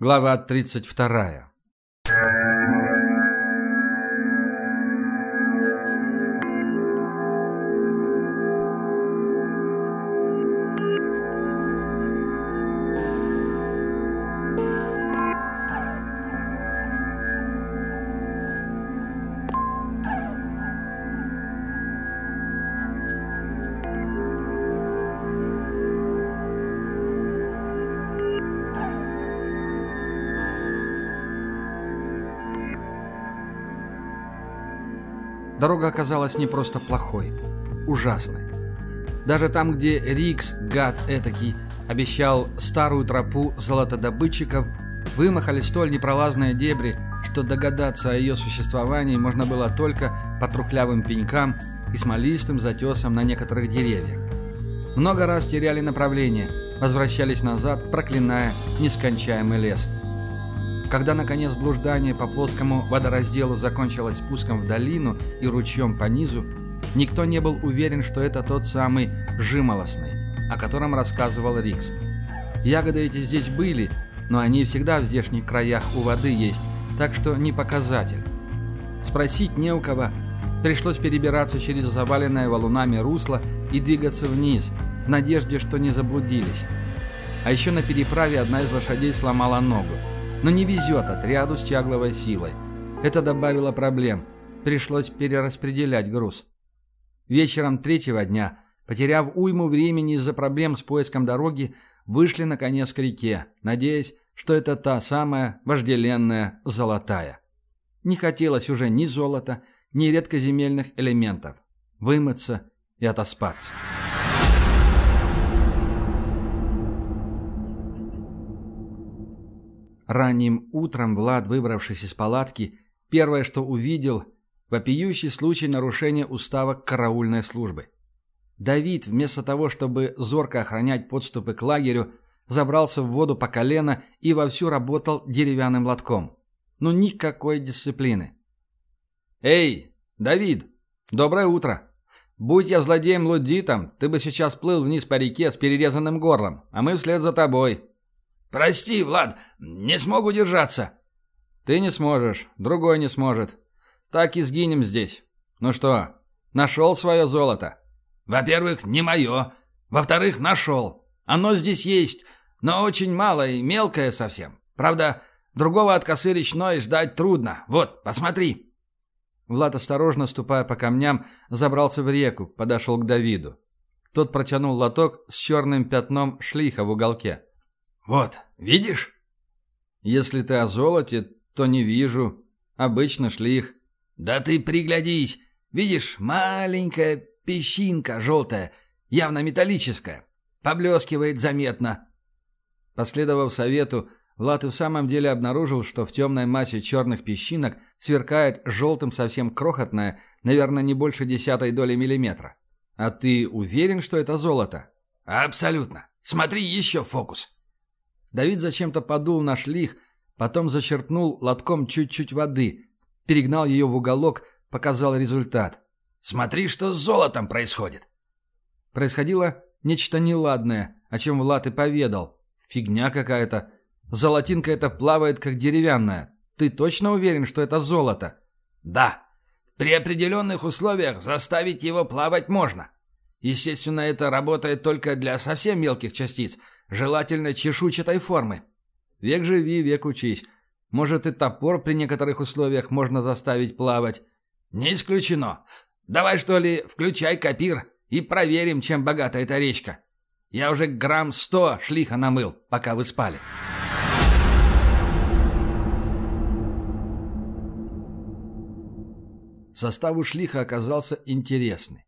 Глава 32. Дорога оказалась не просто плохой, ужасной. Даже там, где Рикс, гад этакий, обещал старую тропу золотодобытчиков, вымахали столь непролазные дебри, что догадаться о ее существовании можно было только по трухлявым пенькам и смолистым затесам на некоторых деревьях. Много раз теряли направление, возвращались назад, проклиная нескончаемый лес – когда, наконец, блуждание по плоскому водоразделу закончилось спуском в долину и ручьем по низу, никто не был уверен, что это тот самый Жимолостный, о котором рассказывал Рикс. Ягоды эти здесь были, но они всегда в здешних краях у воды есть, так что не показатель. Спросить не у кого. Пришлось перебираться через заваленное валунами русло и двигаться вниз, в надежде, что не заблудились. А еще на переправе одна из лошадей сломала ногу. Но не везет отряду с тягловой силой. Это добавило проблем. Пришлось перераспределять груз. Вечером третьего дня, потеряв уйму времени из-за проблем с поиском дороги, вышли наконец к реке, надеясь, что это та самая вожделенная золотая. Не хотелось уже ни золота, ни редкоземельных элементов. Вымыться и отоспаться. Ранним утром Влад, выбравшись из палатки, первое, что увидел – вопиющий случай нарушения устава караульной службы. Давид, вместо того, чтобы зорко охранять подступы к лагерю, забрался в воду по колено и вовсю работал деревянным лотком. Ну, никакой дисциплины. «Эй, Давид, доброе утро! Будь я злодеем-лудитом, ты бы сейчас плыл вниз по реке с перерезанным горлом, а мы вслед за тобой. «Прости, Влад, не смогу держаться». «Ты не сможешь, другой не сможет. Так и сгинем здесь. Ну что, нашел свое золото?» «Во-первых, не мое. Во-вторых, нашел. Оно здесь есть, но очень мало и мелкое совсем. Правда, другого от косы речной ждать трудно. Вот, посмотри». Влад, осторожно ступая по камням, забрался в реку, подошел к Давиду. Тот протянул лоток с черным пятном шлиха в уголке. «Вот, видишь?» «Если ты о золоте, то не вижу. Обычно шлих». «Да ты приглядись! Видишь, маленькая песчинка желтая, явно металлическая. Поблескивает заметно». Последовав совету, Влад и в самом деле обнаружил, что в темной массе черных песчинок сверкает желтым совсем крохотное, наверное, не больше десятой доли миллиметра. «А ты уверен, что это золото?» «Абсолютно. Смотри еще фокус». Давид зачем-то подул на шлих, потом зачерпнул лотком чуть-чуть воды, перегнал ее в уголок, показал результат. «Смотри, что с золотом происходит!» Происходило нечто неладное, о чем Влад и поведал. Фигня какая-то. Золотинка эта плавает, как деревянная. Ты точно уверен, что это золото? Да. При определенных условиях заставить его плавать можно. Естественно, это работает только для совсем мелких частиц – желательно чешуйчатой формы. Век живи, век учись. Может, и топор при некоторых условиях можно заставить плавать. Не исключено. Давай, что ли, включай копир и проверим, чем богата эта речка. Я уже грамм сто шлиха намыл, пока вы спали. Состав у шлиха оказался интересный.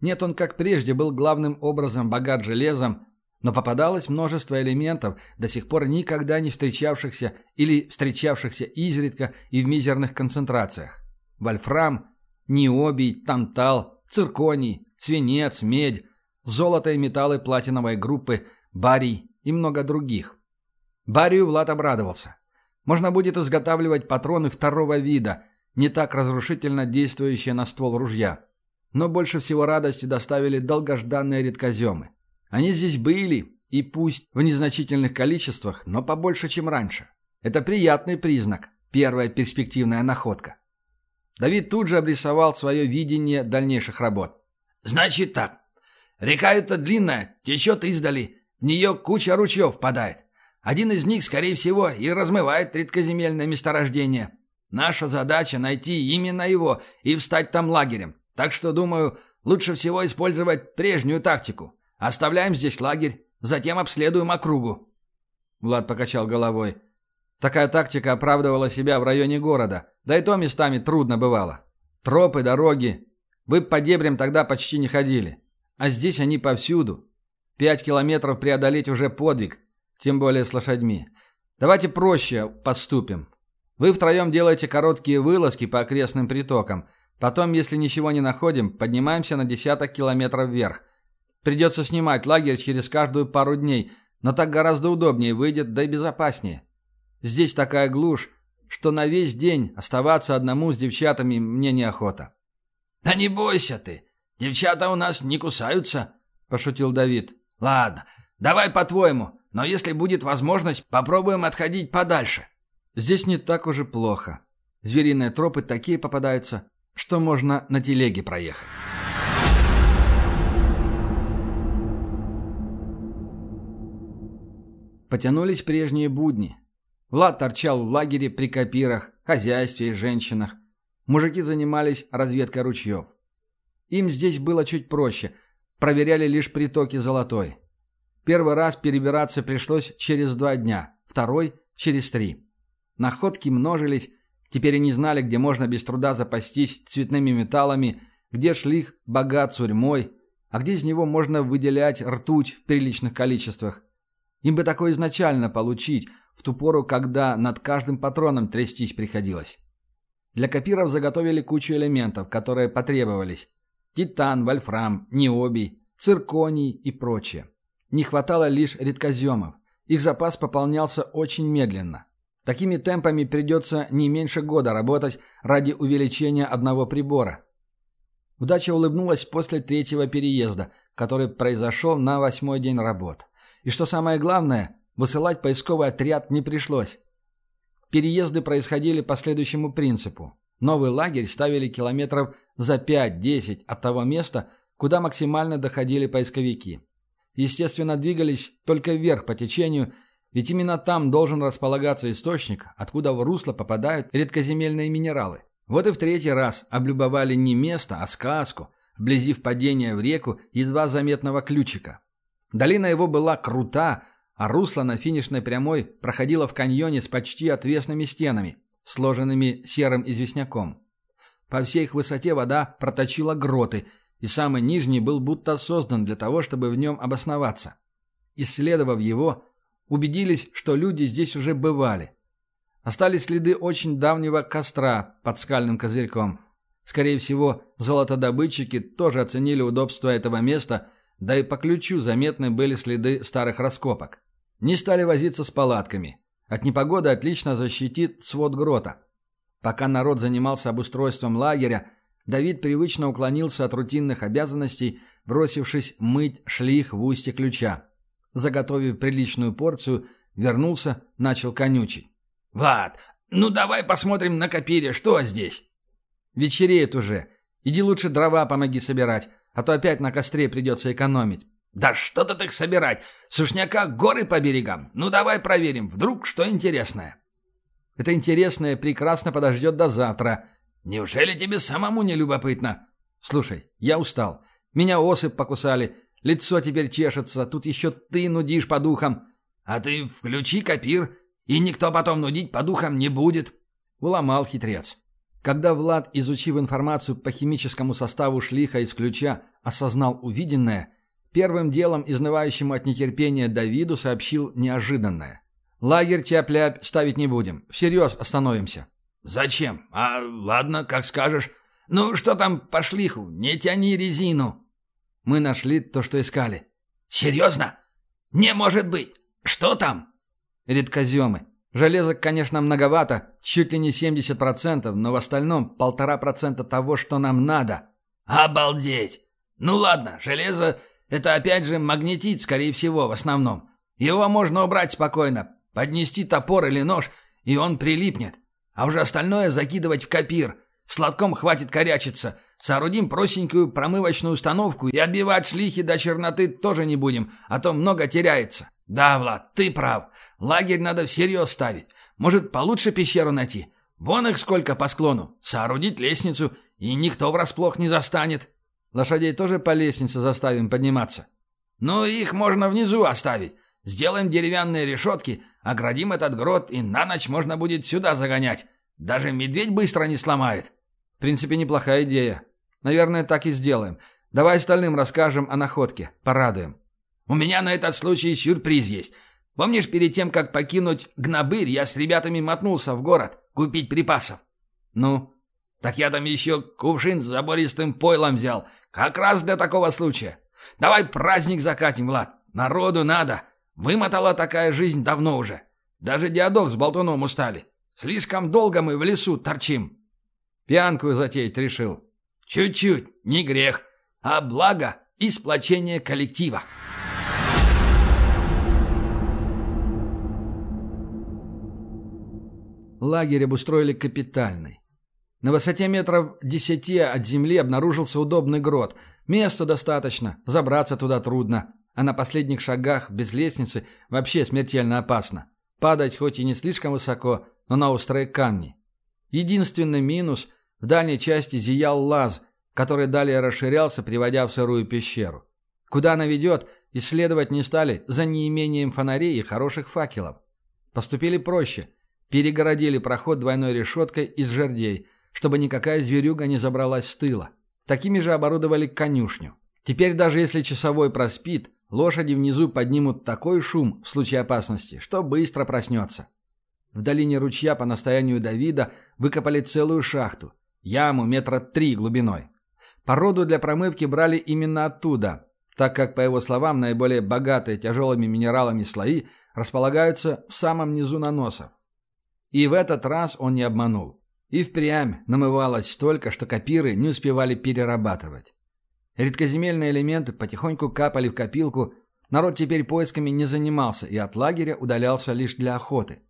Нет, он, как прежде, был главным образом богат железом, но попадалось множество элементов, до сих пор никогда не встречавшихся или встречавшихся изредка и в мизерных концентрациях. Вольфрам, необий, тантал, цирконий, свинец, медь, золото и металлы платиновой группы, барий и много других. Барию Влад обрадовался. Можно будет изготавливать патроны второго вида, не так разрушительно действующие на ствол ружья. Но больше всего радости доставили долгожданные редкоземы. Они здесь были, и пусть в незначительных количествах, но побольше, чем раньше. Это приятный признак, первая перспективная находка. Давид тут же обрисовал свое видение дальнейших работ. «Значит так. Река эта длинная, течет издали. В нее куча ручьев впадает. Один из них, скорее всего, и размывает редкоземельное месторождение. Наша задача — найти именно его и встать там лагерем. Так что, думаю, лучше всего использовать прежнюю тактику. Оставляем здесь лагерь, затем обследуем округу». Влад покачал головой. Такая тактика оправдывала себя в районе города, да и то местами трудно бывало. Тропы, дороги. Вы по дебрям тогда почти не ходили. А здесь они повсюду. Пять километров преодолеть уже подвиг, тем более с лошадьми. Давайте проще поступим. Вы втроем делаете короткие вылазки по окрестным притокам. Потом, если ничего не находим, поднимаемся на десяток километров вверх. Придется снимать лагерь через каждую пару дней, но так гораздо удобнее выйдет, да и безопаснее. Здесь такая глушь, что на весь день оставаться одному с девчатами мне неохота». «Да не бойся ты, девчата у нас не кусаются», – пошутил Давид. «Ладно, давай по-твоему, но если будет возможность, попробуем отходить подальше». «Здесь не так уж и плохо. Звериные тропы такие попадаются, что можно на телеге проехать». Потянулись прежние будни. Влад торчал в лагере при копирах, хозяйстве и женщинах. Мужики занимались разведкой ручьев. Им здесь было чуть проще. Проверяли лишь притоки золотой. Первый раз перебираться пришлось через два дня, второй – через три. Находки множились, теперь они знали, где можно без труда запастись цветными металлами, где шлих богат сурьмой, а где из него можно выделять ртуть в приличных количествах. Им бы такое изначально получить – в ту пору, когда над каждым патроном трястись приходилось. Для копиров заготовили кучу элементов, которые потребовались. Титан, вольфрам, необий, цирконий и прочее. Не хватало лишь редкоземов. Их запас пополнялся очень медленно. Такими темпами придется не меньше года работать ради увеличения одного прибора. Удача улыбнулась после третьего переезда, который произошел на восьмой день работ. И что самое главное, Высылать поисковый отряд не пришлось. Переезды происходили по следующему принципу. Новый лагерь ставили километров за 5-10 от того места, куда максимально доходили поисковики. Естественно, двигались только вверх по течению, ведь именно там должен располагаться источник, откуда в русло попадают редкоземельные минералы. Вот и в третий раз облюбовали не место, а сказку, вблизи впадения в реку едва заметного ключика. Долина его была крута, а русло на финишной прямой проходило в каньоне с почти отвесными стенами, сложенными серым известняком. По всей их высоте вода проточила гроты, и самый нижний был будто создан для того, чтобы в нем обосноваться. Исследовав его, убедились, что люди здесь уже бывали. Остались следы очень давнего костра под скальным козырьком. Скорее всего, золотодобытчики тоже оценили удобство этого места, да и по ключу заметны были следы старых раскопок. Не стали возиться с палатками. От непогоды отлично защитит свод грота. Пока народ занимался обустройством лагеря, Давид привычно уклонился от рутинных обязанностей, бросившись мыть шлих в устье ключа. Заготовив приличную порцию, вернулся, начал конючить. «Ват, ну давай посмотрим на копире, что здесь?» «Вечереет уже. Иди лучше дрова помоги собирать, а то опять на костре придется экономить. «Да что тут их собирать? Сушняка горы по берегам. Ну давай проверим, вдруг что интересное». «Это интересное прекрасно подождет до завтра. Неужели тебе самому не любопытно?» «Слушай, я устал. Меня осып покусали. Лицо теперь чешется. Тут еще ты нудишь по духам». «А ты включи копир, и никто потом нудить по духам не будет». Уломал хитрец. Когда Влад, изучив информацию по химическому составу шлиха из ключа, осознал увиденное – Первым делом изнывающему от нетерпения Давиду сообщил неожиданное. «Лагерь тяп-ляпь ставить не будем. Всерьез остановимся». «Зачем? А ладно, как скажешь. Ну, что там по шлиху? Не тяни резину». «Мы нашли то, что искали». «Серьезно? Не может быть. Что там?» «Редкоземы. Железок, конечно, многовато, чуть ли не 70%, но в остальном полтора процента того, что нам надо». «Обалдеть! Ну ладно, железо это опять же магнетит, скорее всего, в основном. Его можно убрать спокойно, поднести топор или нож и он прилипнет. А уже остальное закидывать в копир. Сладком хватит корячиться. Соорудим простенькую промывочную установку и отбивать шлихи до черноты тоже не будем, а то много теряется. Да, Влад, ты прав. Лагерь надо всерьез ставить. Может, получше пещеру найти? Вон их сколько по склону. Соорудить лестницу, и никто врасплох не застанет. Лошадей тоже по лестнице заставим подниматься. Ну, их можно внизу оставить. Сделаем деревянные решетки, оградим этот грот, и на ночь можно будет сюда загонять. Даже медведь быстро не сломает. В принципе, неплохая идея. Наверное, так и сделаем. Давай остальным расскажем о находке. Порадуем. У меня на этот случай сюрприз есть. Помнишь, перед тем, как покинуть Гнабырь, я с ребятами мотнулся в город купить припасов? Ну? Так я там еще кувшин с забористым пойлом взял. Как раз для такого случая. Давай праздник закатим, Влад. Народу надо. Вымотала такая жизнь давно уже. Даже диадок с болтуном устали. Слишком долго мы в лесу торчим. Пьянку затеять решил. Чуть-чуть, не грех. А благо и сплочение коллектива. Лагерь обустроили капитальный. На высоте метров десяти от земли обнаружился удобный грот. Места достаточно, забраться туда трудно. А на последних шагах, без лестницы, вообще смертельно опасно. Падать хоть и не слишком высоко, но на острые камни. Единственный минус – в дальней части зиял лаз, который далее расширялся, приводя в сырую пещеру. Куда она ведет, исследовать не стали за неимением фонарей и хороших факелов. Поступили проще. Перегородили проход двойной решеткой из жердей, чтобы никакая зверюга не забралась с тыла. Такими же оборудовали конюшню. Теперь даже если часовой проспит, лошади внизу поднимут такой шум в случае опасности, что быстро проснется. В долине ручья по настоянию Давида выкопали целую шахту, яму метра три глубиной. Породу для промывки брали именно оттуда, так как, по его словам, наиболее богатые тяжелыми минералами слои располагаются в самом низу наносов. И в этот раз он не обманул. И впрямь намывалось столько, что копиры не успевали перерабатывать. Редкоземельные элементы потихоньку капали в копилку, народ теперь поисками не занимался и от лагеря удалялся лишь для охоты.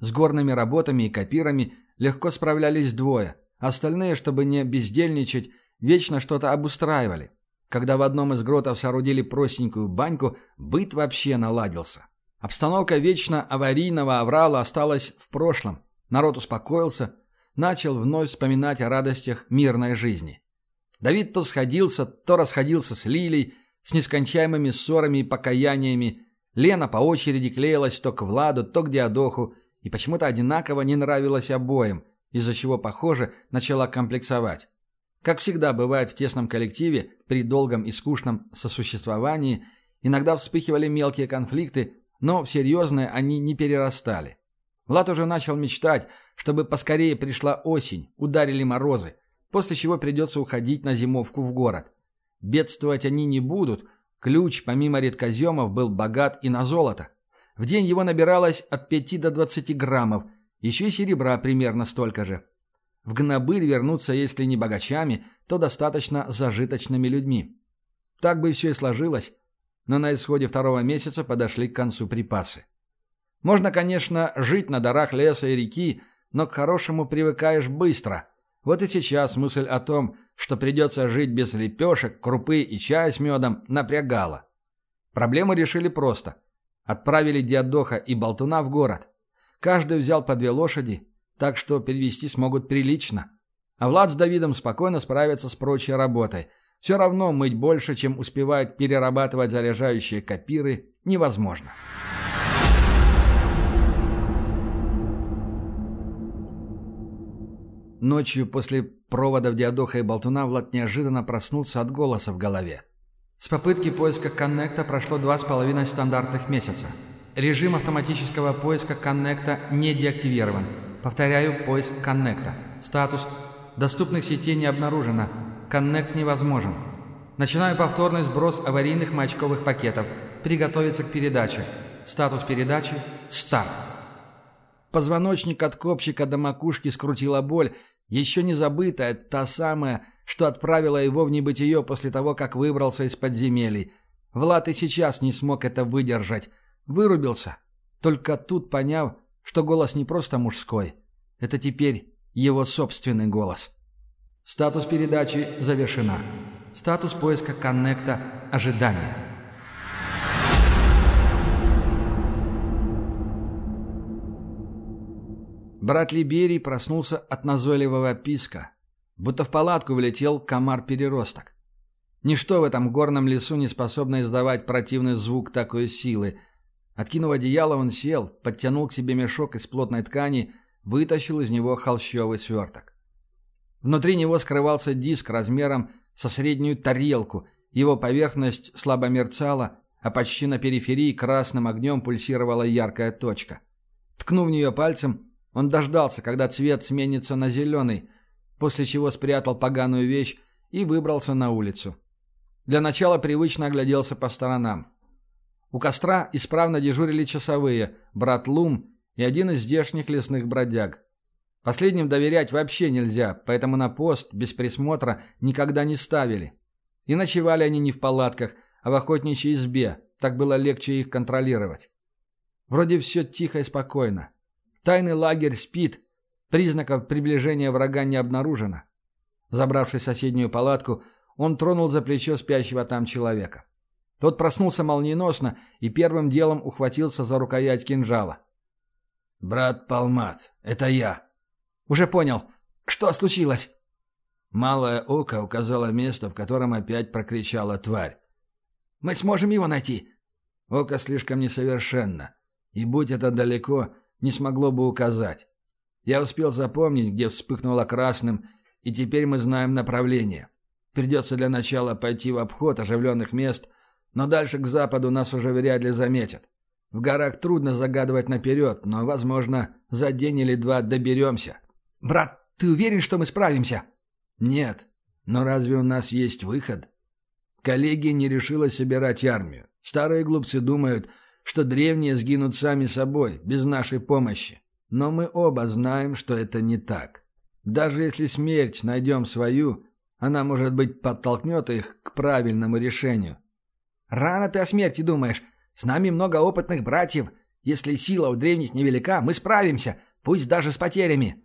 С горными работами и копирами легко справлялись двое, остальные, чтобы не бездельничать, вечно что-то обустраивали. Когда в одном из гротов соорудили простенькую баньку, быт вообще наладился. Обстановка вечно аварийного аврала осталась в прошлом. Народ успокоился, начал вновь вспоминать о радостях мирной жизни. Давид то сходился, то расходился с Лилей, с нескончаемыми ссорами и покаяниями. Лена по очереди клеилась то к Владу, то к Диадоху, и почему-то одинаково не нравилась обоим, из-за чего, похоже, начала комплексовать. Как всегда бывает в тесном коллективе, при долгом и скучном сосуществовании, иногда вспыхивали мелкие конфликты, но в серьезные они не перерастали. Влад уже начал мечтать, чтобы поскорее пришла осень, ударили морозы, после чего придется уходить на зимовку в город. Бедствовать они не будут, ключ, помимо редкоземов, был богат и на золото. В день его набиралось от 5 до 20 граммов, еще и серебра примерно столько же. В Гнобыль вернуться, если не богачами, то достаточно зажиточными людьми. Так бы все и сложилось, но на исходе второго месяца подошли к концу припасы. Можно, конечно, жить на дарах леса и реки, но к хорошему привыкаешь быстро. Вот и сейчас мысль о том, что придется жить без лепешек, крупы и чая с медом, напрягала. Проблему решили просто. Отправили Диадоха и Болтуна в город. Каждый взял по две лошади, так что перевести смогут прилично. А Влад с Давидом спокойно справятся с прочей работой. Все равно мыть больше, чем успевают перерабатывать заряжающие копиры, невозможно. Ночью после проводов Диадоха и Болтуна Влад неожиданно проснулся от голоса в голове. С попытки поиска коннекта прошло два с половиной стандартных месяца. Режим автоматического поиска коннекта не деактивирован. Повторяю, поиск коннекта. Статус. Доступных сетей не обнаружено. Коннект невозможен. Начинаю повторный сброс аварийных маячковых пакетов. Приготовиться к передаче. Статус передачи. Старт. Позвоночник от копчика до макушки скрутила боль, еще не забытая, та самая, что отправила его в небытие после того, как выбрался из подземелий. Влад и сейчас не смог это выдержать. Вырубился. Только тут поняв, что голос не просто мужской. Это теперь его собственный голос. Статус передачи завершена. Статус поиска коннекта «Ожидание». Брат Либерий проснулся от назойливого писка, будто в палатку влетел комар-переросток. Ничто в этом горном лесу не способно издавать противный звук такой силы. Откинув одеяло, он сел, подтянул к себе мешок из плотной ткани, вытащил из него холщовый сверток. Внутри него скрывался диск размером со среднюю тарелку, его поверхность слабо мерцала, а почти на периферии красным огнем пульсировала яркая точка. Ткнув в нее пальцем, он дождался, когда цвет сменится на зеленый, после чего спрятал поганую вещь и выбрался на улицу. Для начала привычно огляделся по сторонам. У костра исправно дежурили часовые, брат Лум и один из здешних лесных бродяг. Последним доверять вообще нельзя, поэтому на пост без присмотра никогда не ставили. И ночевали они не в палатках, а в охотничьей избе, так было легче их контролировать. Вроде все тихо и спокойно. Тайный лагерь спит, признаков приближения врага не обнаружено. Забравшись в соседнюю палатку, он тронул за плечо спящего там человека. Тот проснулся молниеносно и первым делом ухватился за рукоять кинжала. «Брат Палмат, это я». «Уже понял. Что случилось?» Малое око указало место, в котором опять прокричала тварь. «Мы сможем его найти?» Око слишком несовершенно, и будь это далеко, не смогло бы указать. Я успел запомнить, где вспыхнуло красным, и теперь мы знаем направление. Придется для начала пойти в обход оживленных мест, но дальше к западу нас уже вряд ли заметят. В горах трудно загадывать наперед, но, возможно, за день или два доберемся. «Брат, ты уверен, что мы справимся?» «Нет. Но разве у нас есть выход?» Коллегия не решила собирать армию. Старые глупцы думают, что древние сгинут сами собой, без нашей помощи. Но мы оба знаем, что это не так. Даже если смерть найдем свою, она, может быть, подтолкнет их к правильному решению. Рано ты о смерти думаешь. С нами много опытных братьев. Если сила у древних невелика, мы справимся, пусть даже с потерями.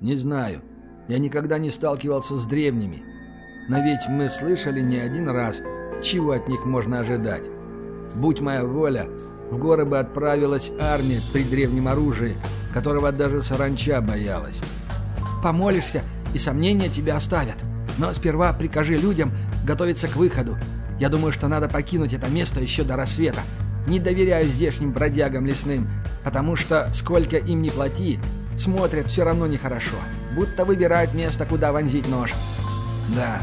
Не знаю. Я никогда не сталкивался с древними. Но ведь мы слышали не один раз, чего от них можно ожидать. Будь моя воля, в горы бы отправилась армия при древнем оружии, которого даже саранча боялась. Помолишься, и сомнения тебя оставят. Но сперва прикажи людям готовиться к выходу. Я думаю, что надо покинуть это место еще до рассвета. Не доверяю здешним бродягам лесным, потому что, сколько им ни плати, смотрят все равно нехорошо. Будто выбирают место, куда вонзить нож. Да,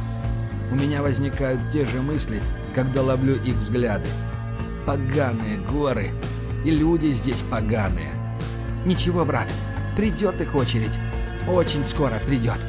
у меня возникают те же мысли, когда ловлю их взгляды. Поганые горы. И люди здесь поганые. Ничего, брат, придет их очередь. Очень скоро придет.